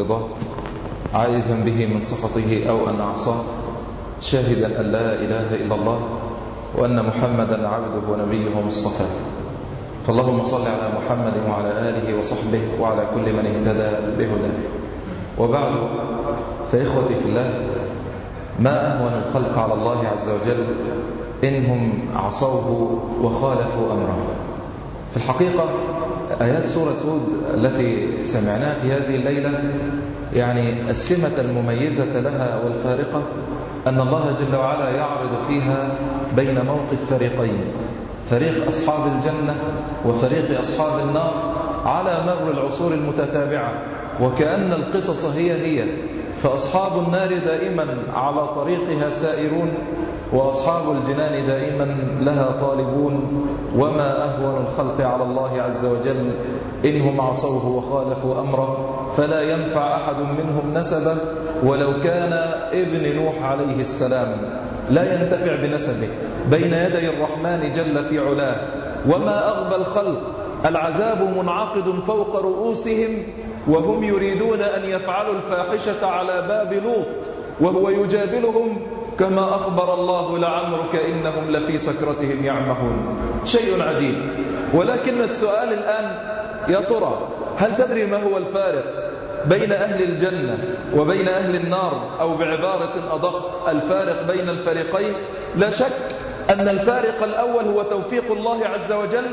رضاه عائزا به من سخطه أو أن عصاه شاهدا أن لا إله إلا الله وأن محمدا عبده ونبيه مصطفى فاللهم صل على محمد وعلى آله وصحبه وعلى كل من اهتدى بهداه. وبعد فإخوتي في الله ما أهون الخلق على الله عز وجل إنهم عصوه وخالفوا أمره؟ في الحقيقة آيات سورة هود التي سمعناها في هذه الليلة يعني السمة المميزة لها والفارقة أن الله جل وعلا يعرض فيها بين موقف فريقين فريق أصحاب الجنة وفريق أصحاب النار على مر العصور المتتابعة وكأن القصص هي هي فأصحاب النار دائما على طريقها سائرون وأصحاب الجنان دائما لها طالبون وما أهون الخلق على الله عز وجل إنهم عصوه وخالفوا أمره فلا ينفع أحد منهم نسبه ولو كان ابن نوح عليه السلام لا ينتفع بنسبه بين يدي الرحمن جل في علاه وما أغبى الخلق العذاب منعقد فوق رؤوسهم وهم يريدون أن يفعلوا الفاحشة على باب لوط وهو يجادلهم كما أخبر الله لعمرك إنهم لفي سكرتهم يعمهون. شيء عجيب. ولكن السؤال الآن يا ترى هل تدري ما هو الفارق بين أهل الجنة وبين أهل النار؟ أو بعبارة أدق الفارق بين الفريقين؟ لا شك أن الفارق الأول هو توفيق الله عز وجل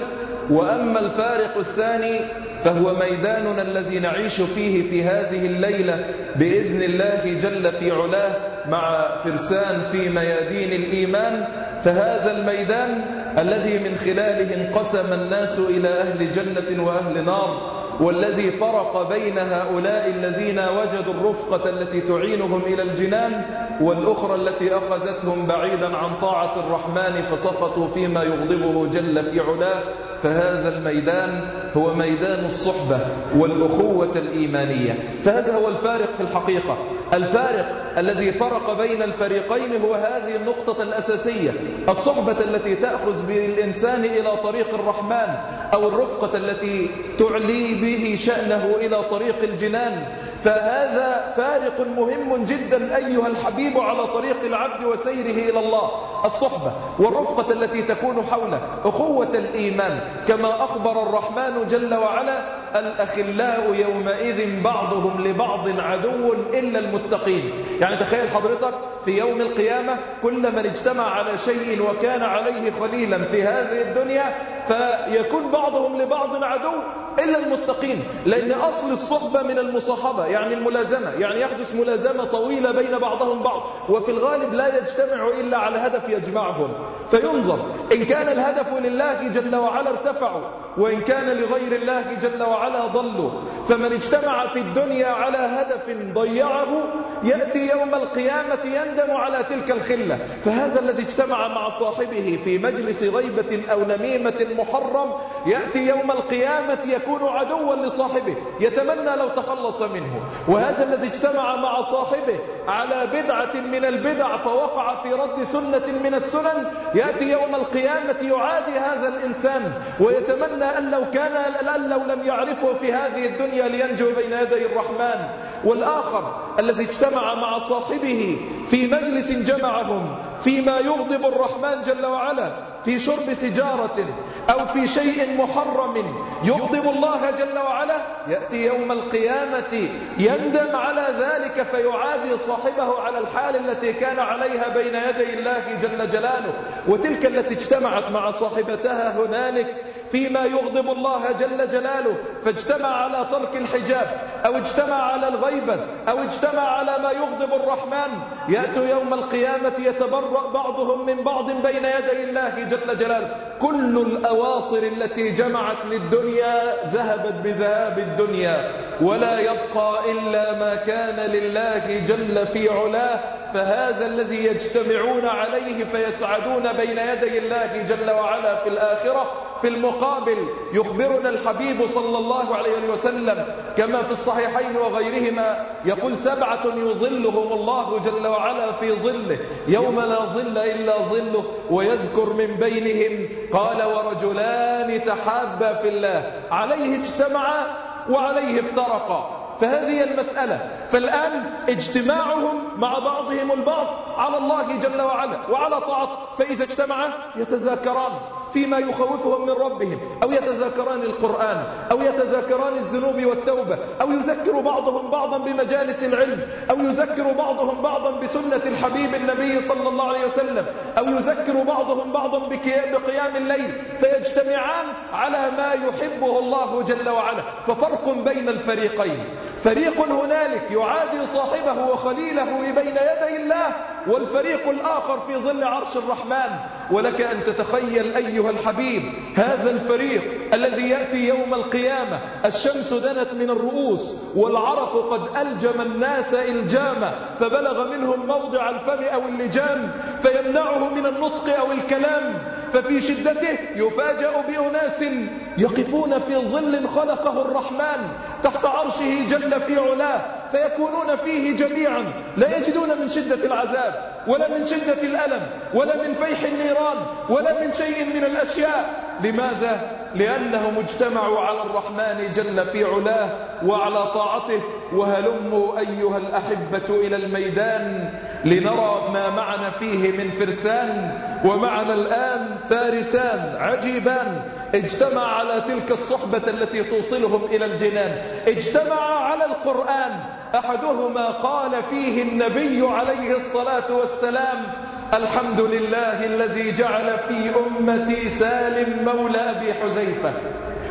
وأما الفارق الثاني فهو ميداننا الذي نعيش فيه في هذه الليلة بإذن الله جل في علاه مع فرسان في ميادين الإيمان. فهذا الميدان الذي من خلاله انقسم الناس إلى أهل جنة وأهل نار. والذي فرق بين هؤلاء الذين وجدوا الرفقة التي تعينهم إلى الجنان والأخرى التي أخذتهم بعيدا عن طاعة الرحمن فسقطوا فيما يغضبه جل في علاه. فهذا الميدان هو ميدان الصحبة والأخوة الإيمانية. فهذا هو الفارق في الحقيقة. الفارق الذي فرق بين الفريقين هو هذه النقطة الأساسية. الصحبة التي تأخذ بالإنسان إلى طريق الرحمن أو الرفقة التي تعلي به شأنه إلى طريق الجنان. فهذا فارق مهم جدا أيها الحبيب على طريق العبد وسيره إلى الله. الصحبة والرفقة التي تكون حوله أخوة الإيمان. كما أخبر الرحمن جل وعلا الأخلاء يومئذ بعضهم لبعض عدو إلا المتقين. يعني تخيل حضرتك في يوم القيامة كل من اجتمع على شيء وكان عليه خليلا في هذه الدنيا فيكون بعضهم لبعض عدو إلا المتقين لأن أصل الصحبة من المصاحبة يعني الملازمة يعني يحدث ملازمة طويلة بين بعضهم بعض وفي الغالب لا يجتمع إلا على هدف يجمعهم. فينظر إن كان الهدف لله جل وعلا ارتفعوا وإن كان لغير الله جل وعلا ضلوا فمن اجتمع في الدنيا على هدف ضيعه يأتي يوم القيامة يندم على تلك الخلة. فهذا الذي اجتمع مع صاحبه في مجلس غيبة أو نميمة محرم يأتي يوم القيامة يكون عدوا لصاحبه يتمنى لو تخلص منه. وهذا الذي اجتمع مع صاحبه على بدعة من البدع فوقع في رد سنة من السنن يأتي يوم القيامة يعادي هذا الإنسان ويتمنى أن لو كان أن لو لم يعرفه في هذه الدنيا لينجو بين يدي الرحمن والآخر الذي اجتمع مع صاحبه في مجلس جمعهم فيما يغضب الرحمن جل وعلا في شرب سجارة أو في شيء محرم يغضب الله جل وعلا. يأتي يوم القيامة يندم على ذلك فيعادي صاحبه على الحال التي كان عليها بين يدي الله جل جلاله. وتلك التي اجتمعت مع صاحبتها هنالك فيما يغضب الله جل جلاله فاجتمع على ترك الحجاب أو اجتمع على الغيبة أو اجتمع على ما يغضب الرحمن. يأتوا يوم القيامة يتبرأ بعضهم من بعض بين يدي الله جل جلاله. كل الأواصر التي جمعت للدنيا ذهبت بذهاب الدنيا. ولا يبقى إلا ما كان لله جل في علاه. فهذا الذي يجتمعون عليه فيسعدون بين يدي الله جل وعلا في الآخرة. في المقابل يخبرنا الحبيب صلى الله عليه وسلم كما في الصحيحين وغيرهما يقول سبعة يظلهم الله جل وعلا في ظله يوم لا ظل إلا ظله ويذكر من بينهم قال ورجلان تحابا في الله عليه اجتمعا وعليه افترقا. فهذه المسألة. فالآن اجتماعهم مع بعضهم البعض على الله جل وعلا وعلى طاعته. فإذا اجتمع يتذاكران. فيما يخوفهم من ربهم. أو يتذاكران القرآن أو يتذاكران الذنوب والتوبة أو يذكر بعضهم بعضا بمجالس العلم أو يذكر بعضهم بعضا بسنة الحبيب النبي صلى الله عليه وسلم أو يذكر بعضهم بعضا بقيام الليل. فيجتمعان على ما يحبه الله جل وعلا. ففرق بين الفريقين. فريق هنالك يعادي صاحبه وخليله بين يدي الله والفريق الآخر في ظل عرش الرحمن. ولك أن تتخيل أيها الحبيب هذا الفريق الذي يأتي يوم القيامة الشمس دنت من الرؤوس والعرق قد ألجم الناس إلجاما فبلغ منهم موضع الفم أو اللجام فيمنعه من النطق أو الكلام ففي شدته يفاجأ بأناس يقفون في ظل خلقه الرحمن تحت عرشه جل في علاه فيكونون فيه جميعا. لا يجدون من شدة العذاب ولا من شدة الألم ولا من فيح النيران ولا من شيء من الأشياء. لماذا؟ لأنهم اجتمعوا على الرحمن جل في علاه وعلى طاعته. وهلموا أيها الأحبة إلى الميدان لنرى ما معنا فيه من فرسان. ومعنا الآن فارسان عجيبان. اجتمع على تلك الصحبة التي توصلهم إلى الجنان. اجتمع على القرآن. أحدهما قال فيه النبي عليه الصلاة والسلام الحمد لله الذي جعل في أمتي سالم مولى أبي حزيفة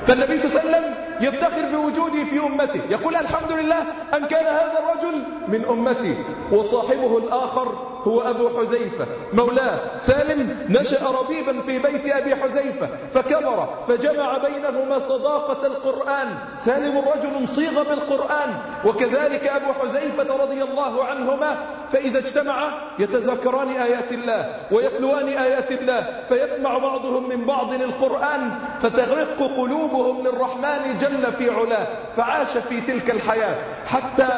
فالنبي صلى الله عليه وسلم يفتخر بوجودي في أمتي. يقول الحمد لله أن كان هذا الرجل من أمتي وصاحبه الآخر هو أبو حزيفة مولاه سالم نشأ ربيبا في بيت أبي حزيفة فكبر فجمع بينهما صداقة القرآن. سالم رجل صيغ بالقرآن وكذلك أبو حزيفة رضي الله عنهما فإذا اجتمع يتذكران آيات الله ويتلوان آيات الله فيسمع بعضهم من بعض القرآن فتغرق قلوبهم للرحمن جل في علاه فعاش في تلك الحياة. حتى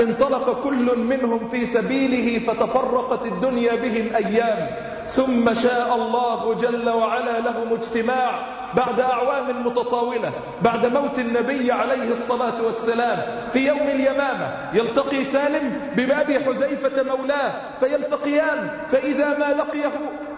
انطلق كل منهم في سبيله فتفرقت الدنيا بهم أيام. ثم شاء الله جل وعلا لهم اجتماع بعد أعوام متطاولة بعد موت النبي عليه الصلاة والسلام. في يوم اليمامة يلتقي سالم بباب حزيفة مولاه فيلتقيان فإذا ما لقيه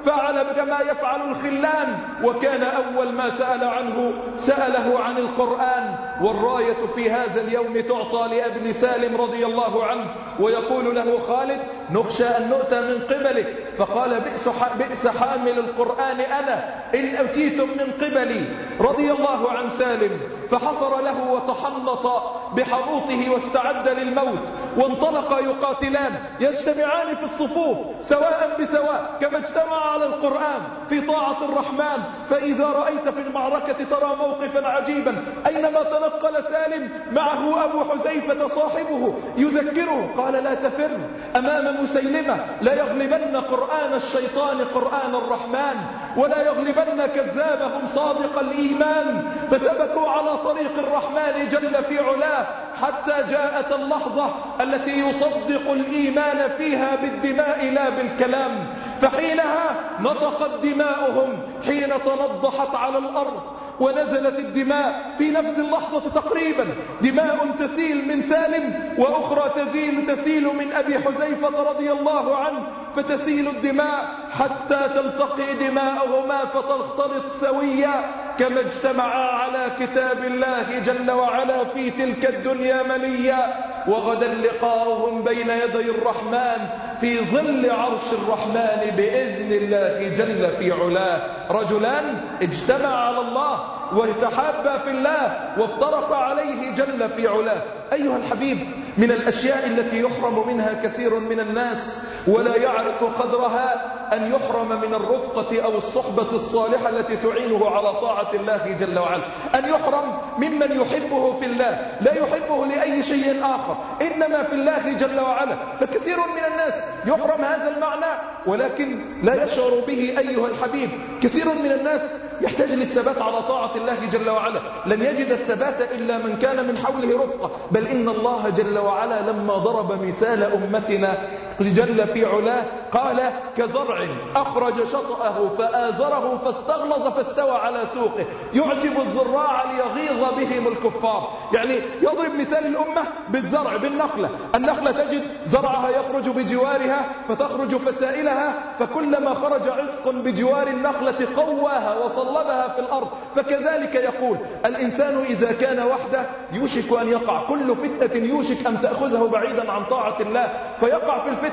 فعل كما يفعل الخلان. وكان أول ما سأل عنه سأله عن القرآن. والراية في هذا اليوم تعطى لأبن سالم رضي الله عنه ويقول له خالد نخشى أن نؤتى من قبلك. فقال بئس, بئس حامل القرآن أنا إن أتيتم من قبلي. رضي الله عن سالم. فحفر له وتحنط بحنوطه واستعد للموت. وانطلقا يقاتلان يجتمعان في الصفوف سواء بسواء كما اجتمع على القرآن في طاعة الرحمن. فإذا رأيت في المعركة ترى موقفا عجيبا. أينما تنقل سالم معه أبو حزيفة صاحبه يذكره قال لا تفر أمام مسيلمة لا يغلبن قرآن الشيطان قرآن الرحمن ولا يغلبن كذابهم صادق الإيمان. فسبكوا على طريق الرحمن جل في علاه حتى جاءت اللحظة التي يصدق الإيمان فيها بالدماء لا بالكلام. فحينها نطقت دماؤهم حين تنضحت على الأرض ونزلت الدماء في نفس اللحظة تقريبا. دماء تسيل من سالم وأخرى تزيل تسيل من أبي حزيفة رضي الله عنه. فتسيل الدماء حتى تلتقي دماؤهما فتختلط سويا. كما اجتمعا على كتاب الله جل وعلا في تلك الدنيا مليا. وغدا لقاؤهم بين يدي الرحمن. في ظل عرش الرحمن بإذن الله جل في علاه. رجلان اجتمع على الله وتحابا في الله وافترق عليه جل في علاه. أيها الحبيب من الأشياء التي يحرم منها كثير من الناس ولا يعرف قدرها أن يحرم من الرفقة أو الصحبة الصالحة التي تعينه على طاعة الله جل وعلا. أن يحرم ممن يحبه في الله لا يحبه لأي شيء آخر إنما في الله جل وعلا. فكثير من الناس يحرم هذا المعنى ولكن لا يشعر به أيها الحبيب. كثير من الناس يحتاج للثبات على طاعة الله جل وعلا. لن يجد الثبات إلا من كان من حوله رفقة. بل إن الله جل وعلا لما ضرب مثال أمتنا جل في علاه قال كزرع أخرج شطأه فآزره فاستغلظ فاستوى على سوقه. يعجب الزراع ليغيظ بهم الكفار. يعني يضرب مثال الأمة بالزرع بالنخلة. النخلة تجد زرعها يخرج بجوارها فتخرج فسائلها فكلما خرج عسق بجوار النخلة قواها وصلبها في الأرض. فكذلك يقول الإنسان إذا كان وحده يوشك أن يقع. كل فتنة يوشك أن تأخذه بعيدا عن طاعة الله. فيقع في الفتنة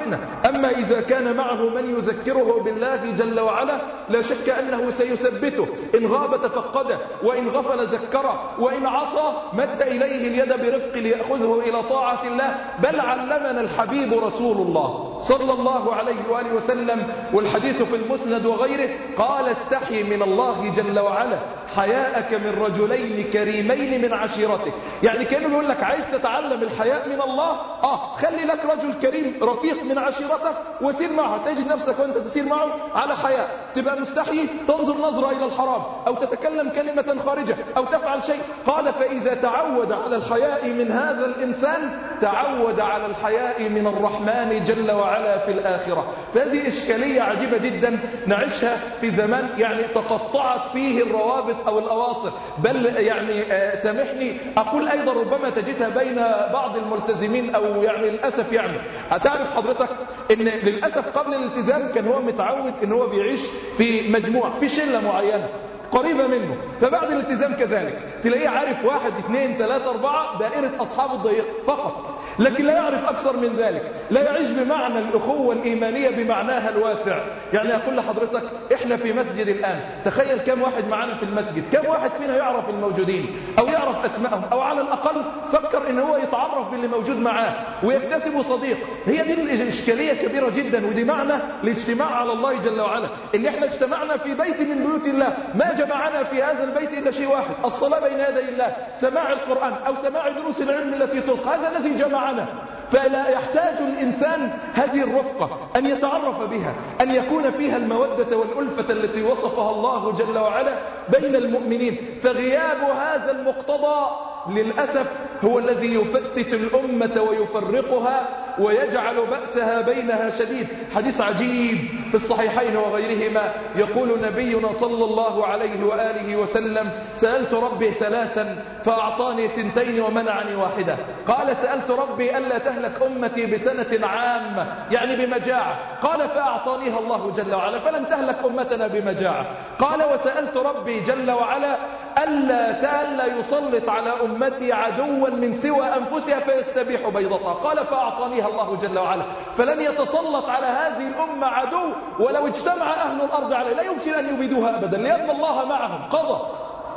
أما إذا كان معه من يذكره بالله جل وعلا لا شك أنه سيثبته. إن غاب تفقده وإن غفل ذكره وإن عصى مد إليه اليد برفق ليأخذه إلى طاعة الله. بل علمنا الحبيب رسول الله. صلى الله عليه وآله وسلم والحديث في المسند وغيره قال استحي من الله جل وعلا حياءك من رجلين كريمين من عشيرتك. يعني كأنه بيقول لك عايز تتعلم الحياء من الله؟ آه خلي لك رجل كريم رفيق من عشيرتك وسير معه. تجد نفسك وأنت تسير معه على حياء. تبقى مستحي تنظر نظرة إلى الحرام أو تتكلم كلمة خارجة أو تفعل شيء. قال فإذا تعود على الحياء من هذا الإنسان تعود على الحياء من الرحمن جل وعلا. في الآخرة. فهذه إشكالية عجيبة جدا نعيشها في زمان يعني تقطعت فيه الروابط أو الأواصر. بل يعني سامحني أقول أيضا ربما تجدها بين بعض الملتزمين أو يعني للأسف يعني. هتعرف حضرتك إن للأسف قبل الالتزام كان هو متعود إن هو بيعيش في مجموعة في شلة معينة. قريبة منه. فبعد الالتزام كذلك تلاقيه عارف واحد اثنين ثلاثة أربعة دائرة أصحاب الضيق فقط. لكن لا يعرف أكثر من ذلك لا يعيش بمعنى الأخوة الإيمانية بمعناها الواسع. يعني أقول لحضرتك إحنا في مسجد الآن تخيل كم واحد معنا في المسجد كم واحد فينا يعرف الموجودين أو يعرف أسمائهم أو على الأقل فكر إن هو يتعرف باللي موجود معاه. ويكتسب صديق. هي دي الإشكالية كبيرة جدا ودي معنى الاجتماع على الله جل وعلا. إن إحنا اجتمعنا في بيت من بيوت الله ما جمعنا في هذا البيت إلا شيء واحد الصلاة بين يدي الله سماع القرآن أو سماع دروس العلم التي تلقى هذا الذي جمعنا. فلا يحتاج الإنسان هذه الرفقة أن يتعرف بها أن يكون فيها المودة والألفة التي وصفها الله جل وعلا بين المؤمنين. فغياب هذا المقتضى للأسف هو الذي يفتت الأمة ويفرقها ويجعل بأسها بينها شديد. حديث عجيب. في الصحيحين وغيرهما يقول نبينا صلى الله عليه وآله وسلم سألت ربي ثلاثا فأعطاني ثنتين ومنعني واحدة. قال سألت ربي ألا تهلك أمتي بسنة عامة يعني بمجاعة. قال فأعطانيها الله جل وعلا فلم تهلك أمتنا بمجاعة. قال وسألت ربي جل وعلا ألا تألا يسلط على أمتي عدوا من سوى أنفسها فيستبيح بيضتها قال فأعطانيها الله جل وعلا. فلن يتسلط على هذه الأمة عدو ولو اجتمع أهل الأرض عليه لا يمكن أن يبيدوها أبدا لأن الله معهم قضى.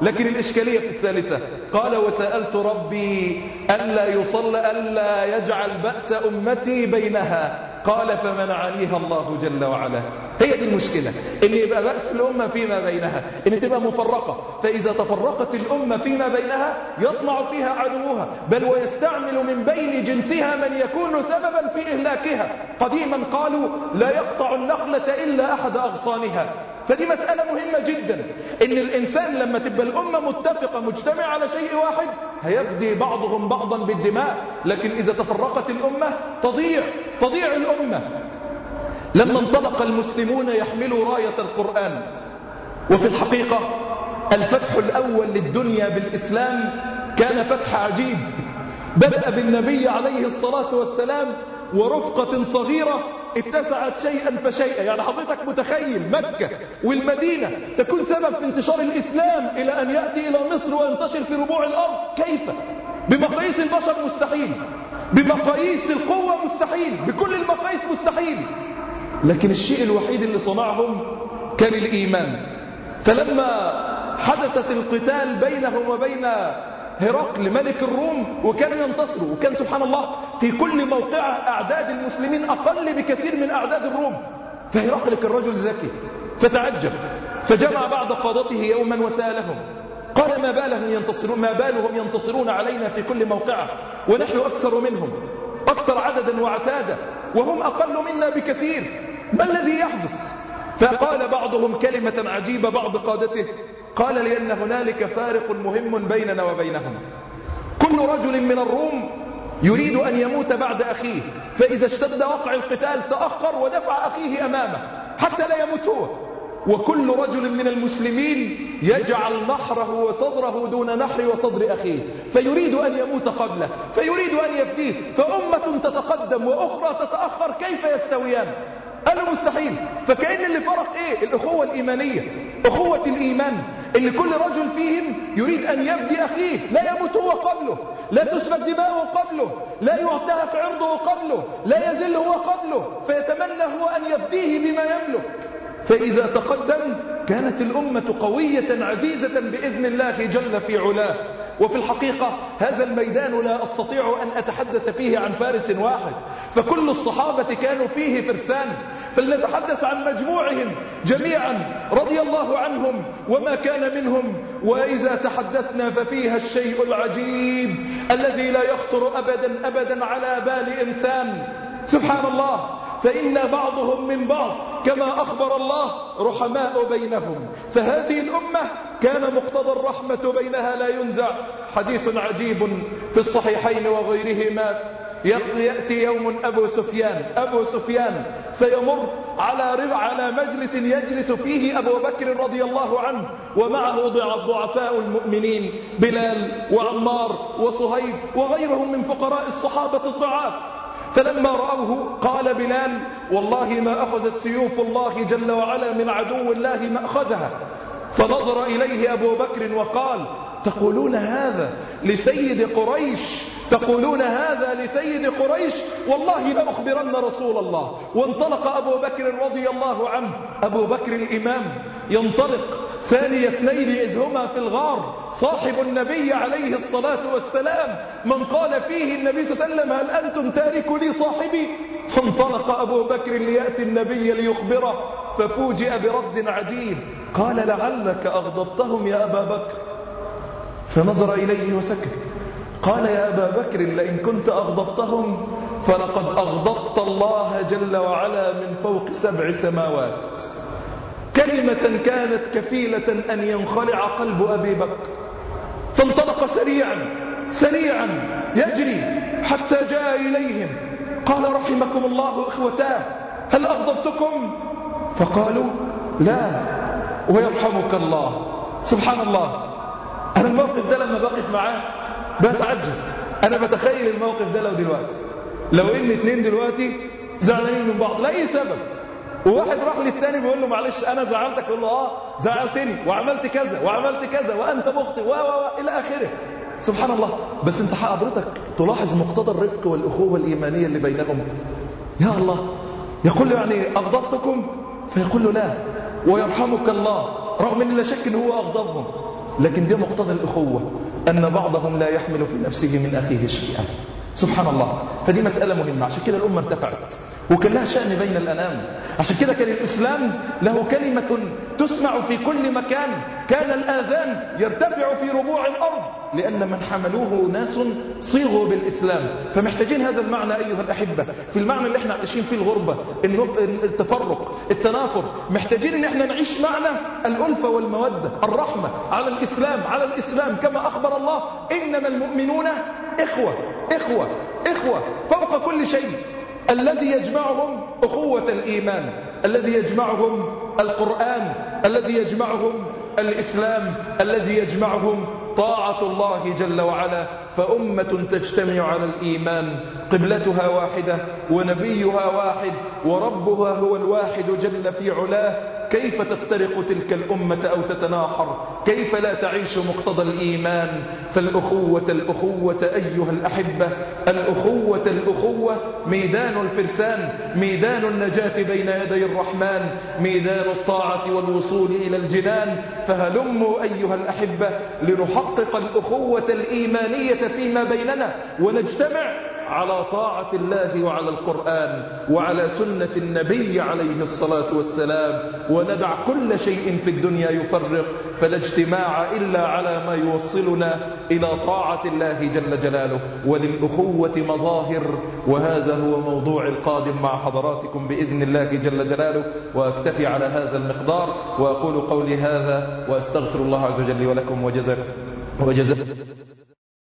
لكن الإشكالية في الثالثة قال وسألت ربي ألا يصل ألا يجعل بأس أمتي بينها. قال فمنعنيها الله جل وعلا. هي دي المشكلة. إن يبقى بأس الأمة فيما بينها. إن تبقى مفرقة. فإذا تفرقت الأمة فيما بينها يطمع فيها عدوها. بل ويستعمل من بين جنسها من يكون سببا في إهلاكها. قديما قالوا لا يقطع النخلة إلا أحد أغصانها. فدي مسألة مهمة جدا. إن الإنسان لما تبقى الأمة متفقة مجتمعة على شيء واحد هيفدي بعضهم بعضا بالدماء. لكن إذا تفرقت الأمة تضيع تضيع الأمة. لما انطلق المسلمون يحملوا راية القرآن. وفي الحقيقة الفتح الأول للدنيا بالإسلام كان فتح عجيب. بدأ بالنبي عليه الصلاة والسلام ورفقة صغيرة اتسعت شيئا فشيئا. يعني حضرتك متخيل مكة والمدينة تكون سبب في انتشار الإسلام إلى أن يأتي إلى مصر وينتشر في ربوع الأرض؟ كيف؟ بمقاييس البشر مستحيل. بمقاييس القوة مستحيل. بكل المقاييس مستحيل. لكن الشيء الوحيد اللي صنعهم كان الإيمان. فلما حدثت القتال بينهم وبين هرقل ملك الروم وكانوا ينتصروا وكان سبحان الله في كل موقعة أعداد المسلمين أقل بكثير من أعداد الروم. فهرقل كان رجل ذكي فتعجب فجمع بعض قادته يوما وسألهم قال ما بالهم ينتصرون ما بالهم ينتصرون علينا في كل موقعة ونحن أكثر منهم أكثر عددا وعتادا وهم أقل منا بكثير ما الذي يحدث؟ فقال بعضهم كلمة عجيبة بعض قادته قال لأن هنالك فارق مهم بيننا وبينهم. كل رجل من الروم يريد أن يموت بعد أخيه فإذا اشتد وقع القتال تأخر ودفع أخيه أمامه حتى لا يموت هو وكل رجل من المسلمين يجعل نحره وصدره دون نحر وصدر أخيه فيريد أن يموت قبله فيريد أن يفديه فأمة تتقدم وأخرى تتأخر كيف يستويان؟ قالوا مستحيل فكأن اللي فرق إيه؟ الأخوة الإيمانية. أخوة الإيمان اللي كل رجل فيهم يريد أن يفدي أخيه لا يموت هو قبله لا تسفك دماؤه قبله لا يهتك عرضه قبله لا يزل هو قبله فيتمنى هو أن يفديه بما يملك. فإذا تقدم كانت الأمة قوية عزيزة بإذن الله جل في علاه. وفي الحقيقة هذا الميدان لا أستطيع أن أتحدث فيه عن فارس واحد. فكل الصحابة كانوا فيه فرسان. فلنتحدث عن مجموعهم جميعا رضي الله عنهم وما كان منهم وإذا تحدثنا ففيها الشيء العجيب الذي لا يخطر أبدا أبدا على بال إنسان. سبحان الله فإن بعضهم من بعض كما أخبر الله رحماء بينهم. فهذه الأمة كان مقتضى الرحمة بينها لا ينزع. حديث عجيب في الصحيحين وغيرهما. يأتي يوم أبو سفيان أبو سفيان فيمر على ربع على مجلس يجلس فيه أبو بكر رضي الله عنه ومعه ضعفاء المؤمنين بلال وعمار وصهيب وغيرهم من فقراء الصحابة الضعاف. فلما رأوه قال بلال والله ما أخذت سيوف الله جل وعلا من عدو الله ما أخذها فنظر إليه أبو بكر وقال تقولون هذا لسيد قريش؟ تقولون هذا لسيد قريش؟ والله لأخبرن رسول الله. وانطلق أبو بكر رضي الله عنه. أبو بكر الإمام ينطلق ثاني اثنين إذ هما في الغار. صاحب النبي عليه الصلاة والسلام. من قال فيه النبي صلى الله عليه وسلم هل أنتم تاركوا لي صاحبي؟ فانطلق أبو بكر ليأتي النبي ليخبره. ففوجئ برد عجيب. قال لعلك أغضبتهم يا أبا بكر. فنظر إليه وسكت. قال يا أبا بكر لئن كنت أغضبتهم فلقد أغضبت الله جل وعلا من فوق سبع سماوات. كلمة كانت كفيلة أن ينخلع قلب أبي بكر. فانطلق سريعا سريعا يجري حتى جاء إليهم. قال رحمكم الله إخوتاه هل أغضبتكم؟ فقالوا لا ويرحمك الله. سبحان الله. أنا الموقف ده لما بقف معاه بتعجب أنا بتخيل الموقف ده لو دلوقتي. لو إن اتنين دلوقتي زعلانين من بعض لأي سبب. وواحد راح للتاني بيقول له معلش أنا زعلتك. يقول له آه زعلتني. وعملت كذا وعملت كذا وأنت مخطئ و و إلى آخره. سبحان الله. بس أنت حضرتك تلاحظ مقتضى الرفق والأخوة الإيمانية اللي بينهم. يا الله. يقول له يعني أغضبتكم؟ فيقول له لا. ويرحمك الله. رغم أن لا شك أنه هو أغضبهم. لكن دي مقتضى الأخوة أن بعضهم لا يحمل في نفسه من أخيه شيئا. سبحان الله. فدي مسألة مهمة عشان كده الأمة ارتفعت. وكان لها شأن بين الأنام. عشان كده كان الإسلام له كلمة تسمع في كل مكان. كان الآذان يرتفع في ربوع الأرض. لأن من حملوه ناس صيغوا بالإسلام. فمحتاجين هذا المعنى أيها الأحبة. في المعنى اللي إحنا عايشين فيه الغربة التفرق التنافر. محتاجين إن إحنا نعيش معنى الألفة والمودة الرحمة على الإسلام على الإسلام. كما أخبر الله إنما المؤمنون إخوة إخوة إخوة. فوق كل شيء الذي يجمعهم أخوة الإيمان الذي يجمعهم القرآن الذي يجمعهم الإسلام الذي يجمعهم طاعة الله جل وعلا فأمة تجتمع على الإيمان قبلتها واحدة ونبيها واحد وربها هو الواحد جل في علاه كيف تفترق تلك الأمة أو تتناحر؟ كيف لا تعيش مقتضى الإيمان؟ فالأخوة الأخوة أيها الأحبة الأخوة الأخوة ميدان الفرسان ميدان النجاة بين يدي الرحمن ميدان الطاعة والوصول إلى الجنان. فهلموا أيها الأحبة لنحقق الأخوة الإيمانية فيما بيننا ونجتمع على طاعة الله وعلى القرآن وعلى سنة النبي عليه الصلاة والسلام وندع كل شيء في الدنيا يفرق فلا اجتماع إلا على ما يوصلنا إلى طاعة الله جل جلاله. وللأخوة مظاهر وهذا هو موضوع القادم مع حضراتكم بإذن الله جل جلاله. وأكتفي على هذا المقدار وأقول قولي هذا وأستغفر الله عز وجل ولكم وجزاكم وجزاكم